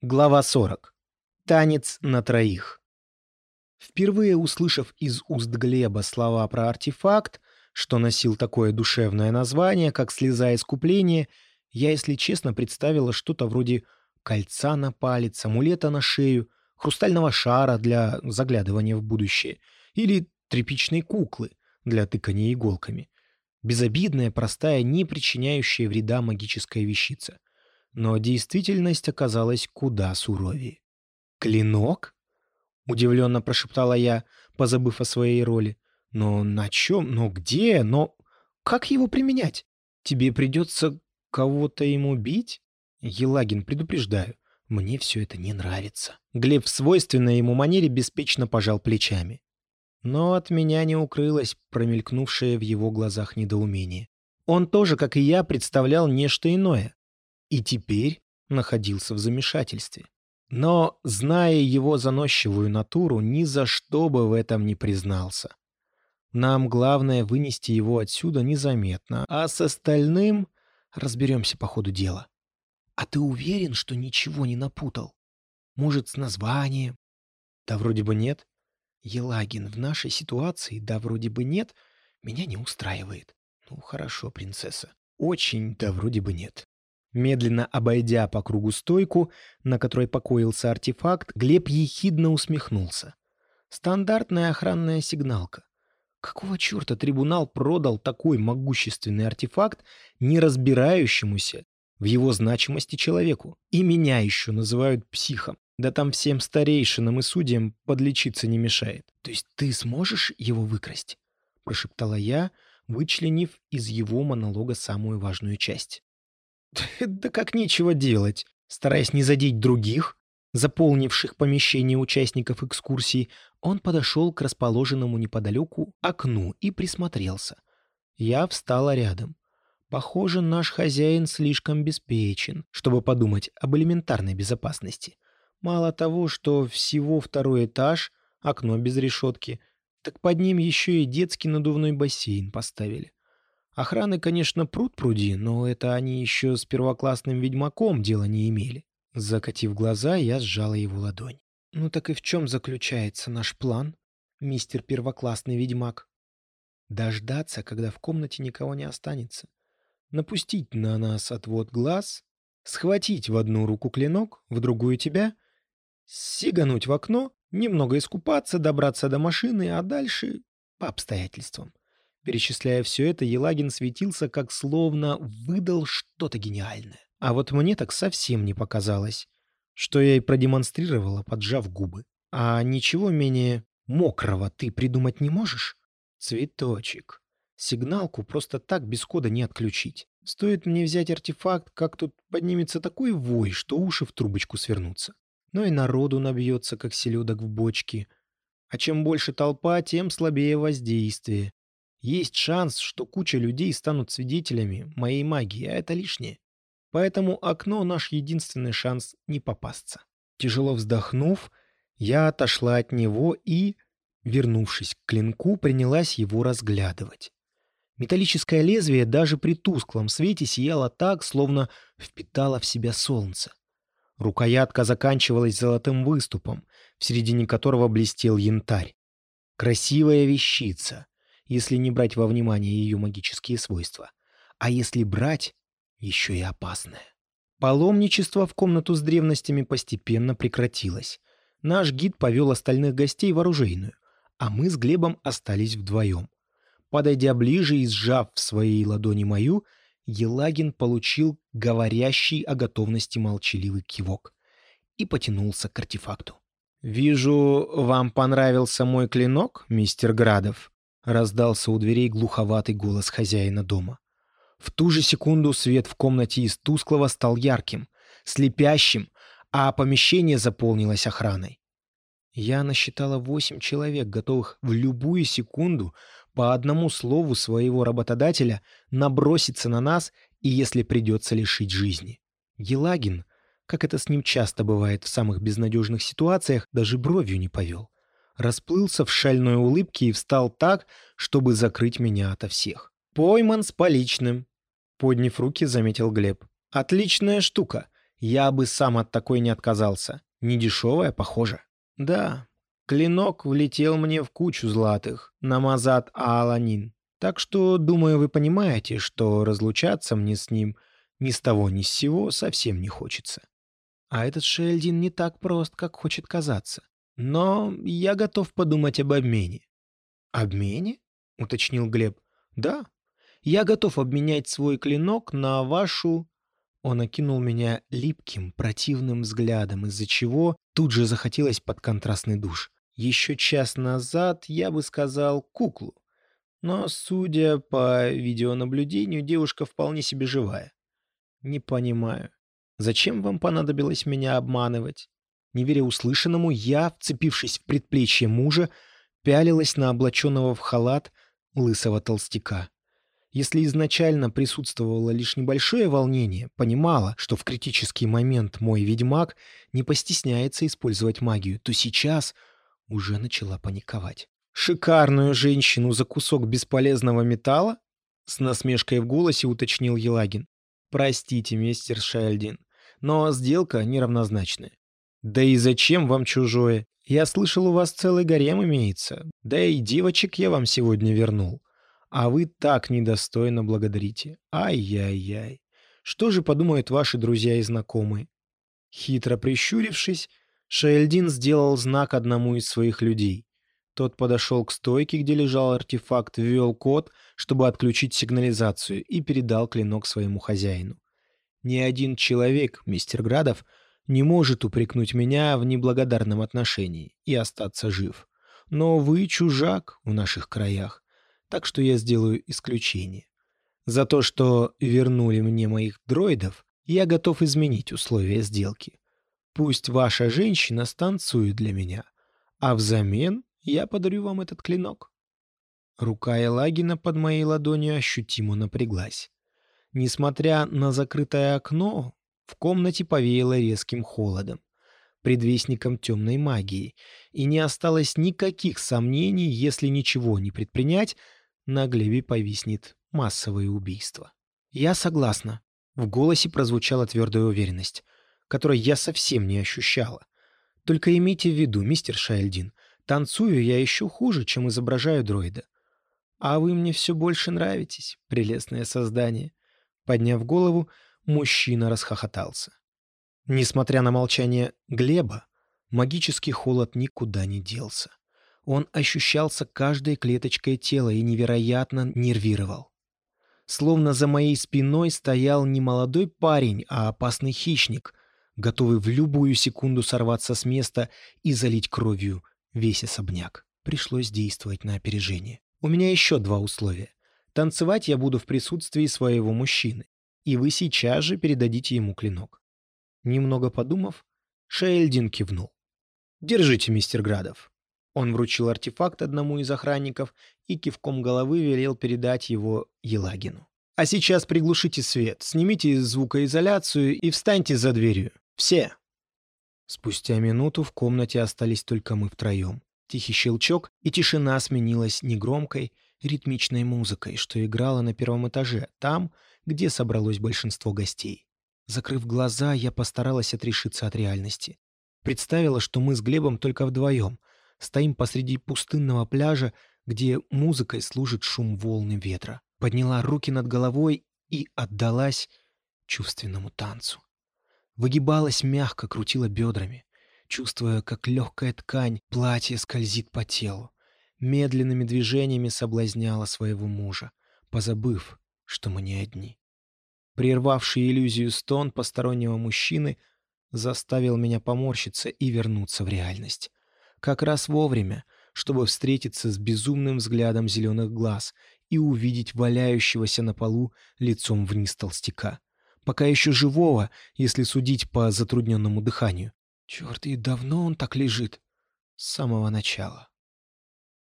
Глава 40. Танец на троих. Впервые услышав из уст Глеба слова про артефакт, что носил такое душевное название, как «слеза искупления», я, если честно, представила что-то вроде кольца на палец, амулета на шею, хрустального шара для заглядывания в будущее или тряпичной куклы для тыкания иголками. Безобидная, простая, не причиняющая вреда магическая вещица — но действительность оказалась куда суровее. «Клинок?» — удивленно прошептала я, позабыв о своей роли. «Но на чем? Но где? Но как его применять? Тебе придется кого-то ему бить?» «Елагин, предупреждаю, мне все это не нравится». Глеб в свойственной ему манере беспечно пожал плечами. Но от меня не укрылось промелькнувшее в его глазах недоумение. Он тоже, как и я, представлял нечто иное и теперь находился в замешательстве. Но, зная его заносчивую натуру, ни за что бы в этом не признался. Нам главное вынести его отсюда незаметно, а с остальным разберемся по ходу дела. А ты уверен, что ничего не напутал? Может, с названием? Да вроде бы нет. Елагин, в нашей ситуации, да вроде бы нет, меня не устраивает. Ну, хорошо, принцесса. Очень, да вроде бы нет. Медленно обойдя по кругу стойку, на которой покоился артефакт, Глеб ехидно усмехнулся. Стандартная охранная сигналка. Какого черта трибунал продал такой могущественный артефакт, не разбирающемуся в его значимости человеку? И меня еще называют психом. Да там всем старейшинам и судьям подлечиться не мешает. То есть ты сможешь его выкрасть? Прошептала я, вычленив из его монолога самую важную часть. Да как нечего делать. Стараясь не задеть других, заполнивших помещение участников экскурсии, он подошел к расположенному неподалеку окну и присмотрелся. Я встала рядом. Похоже, наш хозяин слишком беспечен, чтобы подумать об элементарной безопасности. Мало того, что всего второй этаж, окно без решетки, так под ним еще и детский надувной бассейн поставили. Охраны, конечно, пруд пруди, но это они еще с первоклассным ведьмаком дела не имели. Закатив глаза, я сжала его ладонь. «Ну так и в чем заключается наш план, мистер первоклассный ведьмак?» «Дождаться, когда в комнате никого не останется. Напустить на нас отвод глаз, схватить в одну руку клинок, в другую тебя, сигануть в окно, немного искупаться, добраться до машины, а дальше по обстоятельствам. Перечисляя все это, Елагин светился, как словно выдал что-то гениальное. А вот мне так совсем не показалось, что я и продемонстрировала, поджав губы. А ничего менее мокрого ты придумать не можешь? Цветочек. Сигналку просто так без кода не отключить. Стоит мне взять артефакт, как тут поднимется такой вой, что уши в трубочку свернутся. Но и народу набьется, как селедок в бочке. А чем больше толпа, тем слабее воздействие. Есть шанс, что куча людей станут свидетелями моей магии, а это лишнее. Поэтому окно — наш единственный шанс не попасться. Тяжело вздохнув, я отошла от него и, вернувшись к клинку, принялась его разглядывать. Металлическое лезвие даже при тусклом свете сияло так, словно впитало в себя солнце. Рукоятка заканчивалась золотым выступом, в середине которого блестел янтарь. Красивая вещица — если не брать во внимание ее магические свойства. А если брать, еще и опасное. Паломничество в комнату с древностями постепенно прекратилось. Наш гид повел остальных гостей в оружейную, а мы с Глебом остались вдвоем. Подойдя ближе и сжав в своей ладони мою, Елагин получил говорящий о готовности молчаливый кивок и потянулся к артефакту. «Вижу, вам понравился мой клинок, мистер Градов?» Раздался у дверей глуховатый голос хозяина дома. В ту же секунду свет в комнате из тусклого стал ярким, слепящим, а помещение заполнилось охраной. Я насчитала восемь человек, готовых в любую секунду по одному слову своего работодателя наброситься на нас и, если придется, лишить жизни. Елагин, как это с ним часто бывает в самых безнадежных ситуациях, даже бровью не повел расплылся в шальной улыбке и встал так, чтобы закрыть меня ото всех. «Пойман с поличным», — подняв руки, заметил Глеб. «Отличная штука. Я бы сам от такой не отказался. Не дешевая, похоже. Да, клинок влетел мне в кучу златых, намазат Ааланин. Так что, думаю, вы понимаете, что разлучаться мне с ним ни с того ни с сего совсем не хочется. А этот Шельдин не так прост, как хочет казаться. Но я готов подумать об обмене. «Обмене?» — уточнил Глеб. «Да. Я готов обменять свой клинок на вашу...» Он окинул меня липким, противным взглядом, из-за чего тут же захотелось под контрастный душ. Еще час назад я бы сказал куклу. Но, судя по видеонаблюдению, девушка вполне себе живая. Не понимаю, зачем вам понадобилось меня обманывать? Не веря услышанному, я, вцепившись в предплечье мужа, пялилась на облаченного в халат лысого толстяка. Если изначально присутствовало лишь небольшое волнение, понимала, что в критический момент мой ведьмак не постесняется использовать магию, то сейчас уже начала паниковать. «Шикарную женщину за кусок бесполезного металла?» С насмешкой в голосе уточнил Елагин. «Простите, мистер Шайлдин, но сделка неравнозначная. Да и зачем вам чужое? Я слышал, у вас целый гарем имеется. Да и девочек я вам сегодня вернул. А вы так недостойно благодарите. Ай-яй-яй. Что же подумают ваши друзья и знакомые? Хитро прищурившись, Шаэльдин сделал знак одному из своих людей. Тот подошел к стойке, где лежал артефакт, ввел код, чтобы отключить сигнализацию, и передал клинок своему хозяину. Ни один человек, мистер Градов, не может упрекнуть меня в неблагодарном отношении и остаться жив. Но вы чужак в наших краях так что я сделаю исключение. За то, что вернули мне моих дроидов, я готов изменить условия сделки. Пусть ваша женщина станцует для меня, а взамен я подарю вам этот клинок». Рука Элагина под моей ладонью ощутимо напряглась. Несмотря на закрытое окно, в комнате повеяло резким холодом, предвестником темной магии, и не осталось никаких сомнений, если ничего не предпринять, на Глебе повиснет массовое убийство. «Я согласна». В голосе прозвучала твердая уверенность, которой я совсем не ощущала. «Только имейте в виду, мистер Шайлдин, танцую я еще хуже, чем изображаю дроида. А вы мне все больше нравитесь, прелестное создание». Подняв голову, мужчина расхохотался. Несмотря на молчание Глеба, магический холод никуда не делся. Он ощущался каждой клеточкой тела и невероятно нервировал. Словно за моей спиной стоял не молодой парень, а опасный хищник, готовый в любую секунду сорваться с места и залить кровью весь особняк. Пришлось действовать на опережение. У меня еще два условия. Танцевать я буду в присутствии своего мужчины, и вы сейчас же передадите ему клинок. Немного подумав, Шейльдин кивнул. «Держите, мистер Градов. Он вручил артефакт одному из охранников и кивком головы велел передать его Елагину. «А сейчас приглушите свет, снимите звукоизоляцию и встаньте за дверью. Все!» Спустя минуту в комнате остались только мы втроем. Тихий щелчок, и тишина сменилась негромкой, ритмичной музыкой, что играла на первом этаже, там, где собралось большинство гостей. Закрыв глаза, я постаралась отрешиться от реальности. Представила, что мы с Глебом только вдвоем, Стоим посреди пустынного пляжа, где музыкой служит шум волны ветра. Подняла руки над головой и отдалась чувственному танцу. Выгибалась мягко, крутила бедрами, чувствуя, как легкая ткань платья скользит по телу. Медленными движениями соблазняла своего мужа, позабыв, что мы не одни. Прервавший иллюзию стон постороннего мужчины заставил меня поморщиться и вернуться в реальность как раз вовремя, чтобы встретиться с безумным взглядом зеленых глаз и увидеть валяющегося на полу лицом вниз толстяка. Пока еще живого, если судить по затрудненному дыханию. Черт, и давно он так лежит. С самого начала.